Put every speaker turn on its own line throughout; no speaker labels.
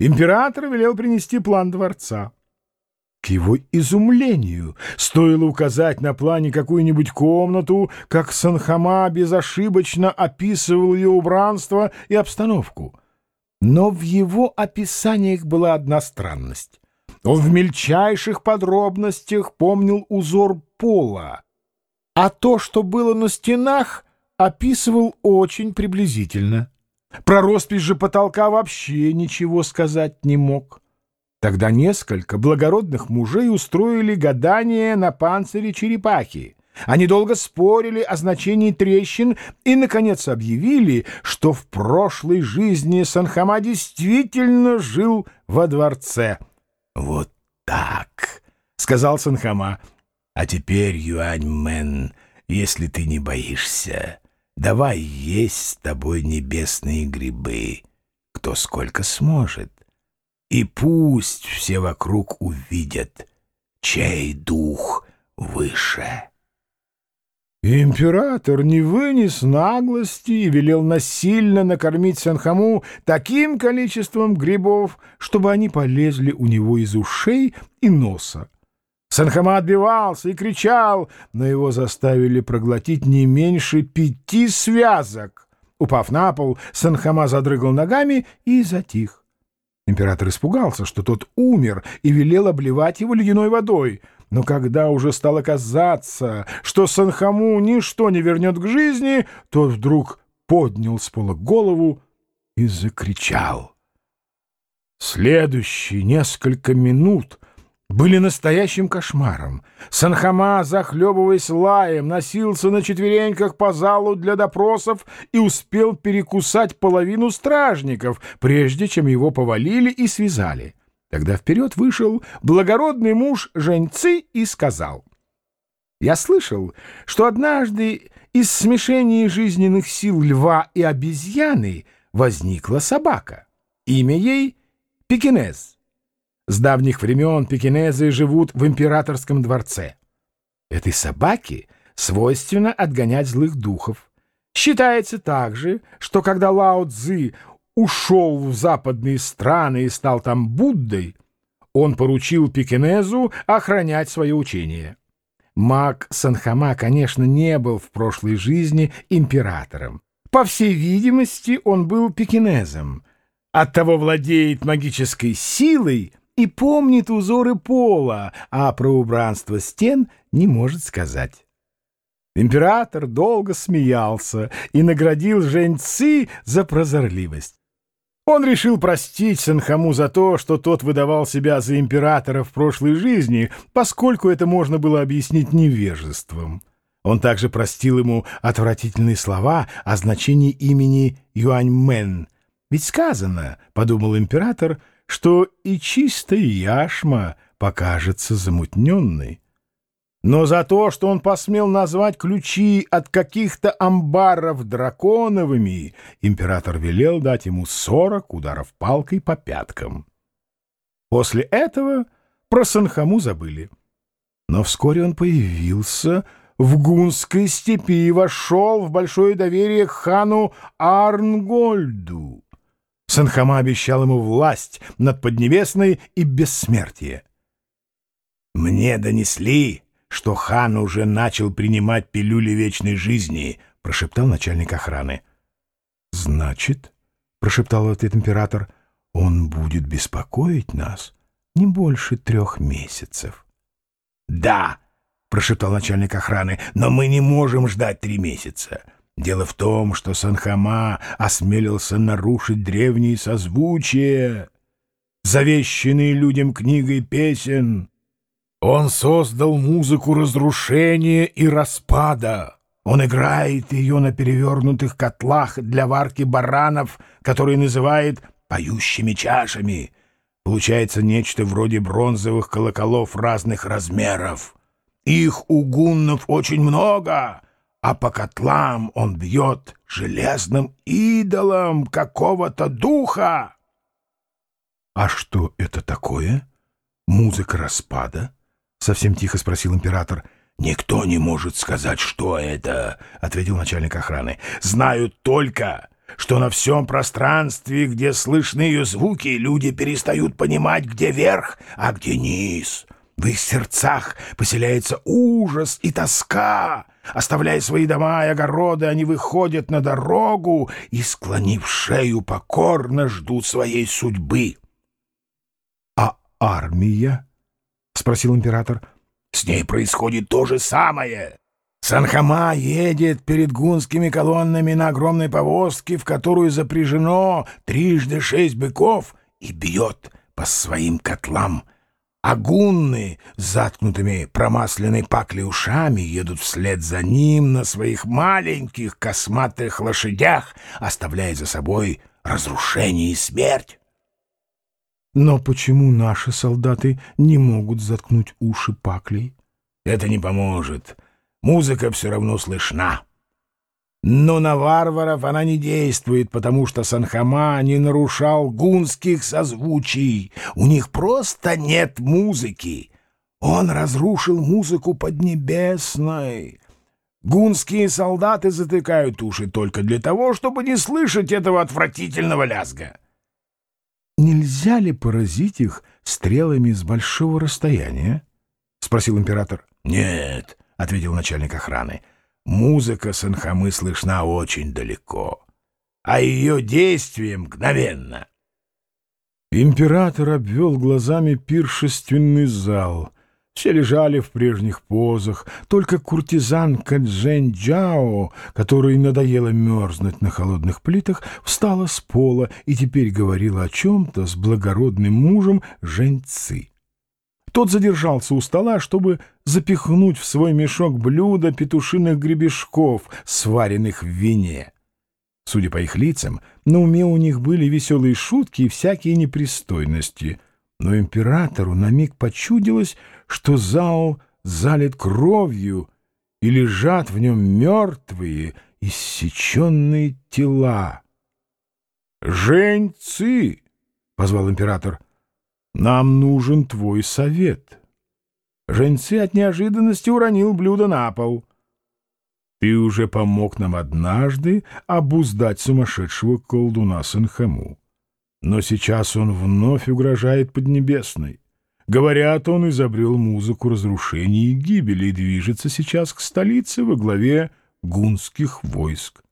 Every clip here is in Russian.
Император велел принести план дворца. К его изумлению стоило указать на плане какую-нибудь комнату, как Санхама безошибочно описывал ее убранство и обстановку. Но в его описаниях была одна странность. Он в мельчайших подробностях помнил узор пола, а то, что было на стенах, описывал очень приблизительно. Про роспись же потолка вообще ничего сказать не мог. Тогда несколько благородных мужей устроили гадание на панцире черепахи. Они долго спорили о значении трещин и, наконец, объявили, что в прошлой жизни Санхама действительно жил во дворце. «Вот так», — сказал Санхама. «А теперь, Юань-мен, если ты не боишься, давай есть с тобой небесные грибы, кто сколько сможет. И пусть все вокруг увидят, чей дух выше». Император не вынес наглости и велел насильно накормить Санхаму таким количеством грибов, чтобы они полезли у него из ушей и носа. Санхама отбивался и кричал, но его заставили проглотить не меньше пяти связок. Упав на пол, Санхама задрыгал ногами и затих. Император испугался, что тот умер, и велел обливать его ледяной водой — но когда уже стало казаться, что Санхаму ничто не вернет к жизни, тот вдруг поднял с пола голову и закричал. Следующие несколько минут были настоящим кошмаром. Санхама, захлебываясь лаем, носился на четвереньках по залу для допросов и успел перекусать половину стражников, прежде чем его повалили и связали. Тогда вперед вышел благородный муж Женьцы и сказал. «Я слышал, что однажды из смешения жизненных сил льва и обезьяны возникла собака. Имя ей — Пекинез. С давних времен пекинезы живут в императорском дворце. Этой собаке свойственно отгонять злых духов. Считается также, что когда Лао Цзы ушел в западные страны и стал там Буддой, он поручил Пекинезу охранять свое учение. Маг Санхама, конечно, не был в прошлой жизни императором. По всей видимости, он был пекинезом. Оттого владеет магической силой и помнит узоры пола, а про убранство стен не может сказать. Император долго смеялся и наградил Жень Ци за прозорливость. Он решил простить Санхаму за то, что тот выдавал себя за императора в прошлой жизни, поскольку это можно было объяснить невежеством. Он также простил ему отвратительные слова о значении имени Юаньмен. «Ведь сказано, — подумал император, — что и чистая яшма покажется замутненной». Но за то, что он посмел назвать ключи от каких-то амбаров драконовыми, император велел дать ему сорок ударов палкой по пяткам. После этого про Санхаму забыли. Но вскоре он появился в Гунской степи и вошел в большое доверие к хану Арнгольду. Санхама обещал ему власть над Поднебесной и бессмертие. «Мне донесли», что хан уже начал принимать пилюли вечной жизни, — прошептал начальник охраны. — Значит, — прошептал в ответ император, — он будет беспокоить нас не больше трех месяцев. — Да, — прошептал начальник охраны, — но мы не можем ждать три месяца. Дело в том, что Санхама осмелился нарушить древние созвучия, завещанные людям книгой песен. Он создал музыку разрушения и распада. Он играет ее на перевернутых котлах для варки баранов, которые называет «поющими чашами». Получается нечто вроде бронзовых колоколов разных размеров. Их у гуннов очень много, а по котлам он бьет железным идолом какого-то духа. — А что это такое? Музыка распада? —— совсем тихо спросил император. «Никто не может сказать, что это», — ответил начальник охраны. «Знают только, что на всем пространстве, где слышны ее звуки, люди перестают понимать, где верх, а где низ. В их сердцах поселяется ужас и тоска. Оставляя свои дома и огороды, они выходят на дорогу и, склонив шею, покорно ждут своей судьбы. — А армия? — спросил император. — С ней происходит то же самое. Санхама едет перед гунскими колоннами на огромной повозке, в которую запряжено трижды шесть быков, и бьет по своим котлам. А гунны с заткнутыми промасленной паклей ушами едут вслед за ним на своих маленьких косматых лошадях, оставляя за собой разрушение и смерть. Но почему наши солдаты не могут заткнуть уши паклей? Это не поможет. Музыка все равно слышна. Но на варваров она не действует, потому что Санхама не нарушал гунских созвучий. У них просто нет музыки. Он разрушил музыку поднебесной. Гунские солдаты затыкают уши только для того, чтобы не слышать этого отвратительного лязга. «Нельзя ли поразить их стрелами с большого расстояния?» — спросил император. «Нет», — ответил начальник охраны. Музыка Санхамы слышна очень далеко, а ее действие мгновенно. Император обвел глазами пиршественный зал. Все лежали в прежних позах, только куртизанка Джен Джао, которой надоело мерзнуть на холодных плитах, встала с пола и теперь говорила о чем-то с благородным мужем Жень Ци. Тот задержался у стола, чтобы запихнуть в свой мешок блюдо петушиных гребешков, сваренных в вине. Судя по их лицам, на уме у них были веселые шутки и всякие непристойности. Но императору на миг почудилось, что зал залит кровью, и лежат в нем мертвые, иссеченные тела. «Женьцы!» — позвал император — нам нужен твой совет. Женьцы от неожиданности уронил блюдо на пол. Ты уже помог нам однажды обуздать сумасшедшего колдуна Санхаму. Но сейчас он вновь угрожает Поднебесной. Говорят, он изобрел музыку разрушений и гибели и движется сейчас к столице во главе гунских войск.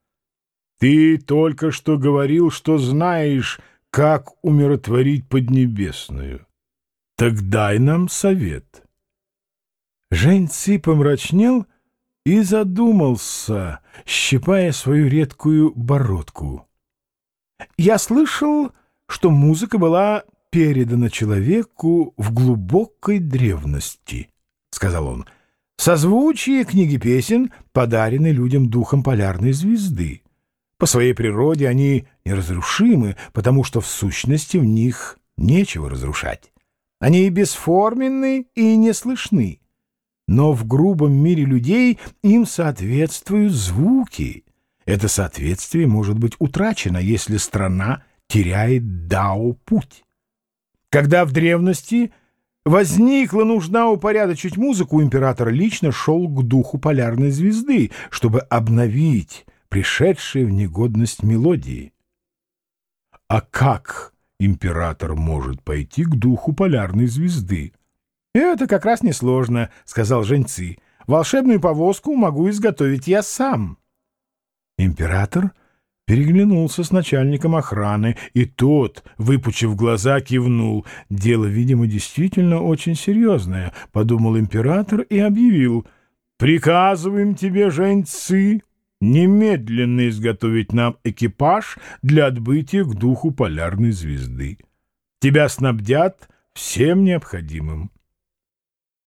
Ты только что говорил, что знаешь, как умиротворить Поднебесную. Так дай нам совет. Жень Ци помрачнел и задумался, щипая свою редкую бородку. Я слышал, что музыка была передана человеку в глубокой древности, — сказал он. Созвучие книги песен подарены людям духом полярной звезды. По своей природе они неразрушимы, потому что в сущности в них нечего разрушать. Они и бесформенны, и не слышны. Но в грубом мире людей им соответствуют звуки. Это соответствие может быть утрачено, если страна теряет дао-путь. Когда в древности возникла нужда упорядочить музыку, император лично шел к духу полярной звезды, чтобы обновить пришедшие в негодность мелодии. А как император может пойти к духу полярной звезды? «Это как раз несложно», — сказал Женьцы. «Волшебную повозку могу изготовить я сам». Император переглянулся с начальником охраны, и тот, выпучив глаза, кивнул. «Дело, видимо, действительно очень серьезное», — подумал император и объявил. «Приказываем тебе, Женьцы, немедленно изготовить нам экипаж для отбытия к духу полярной звезды. Тебя снабдят всем необходимым.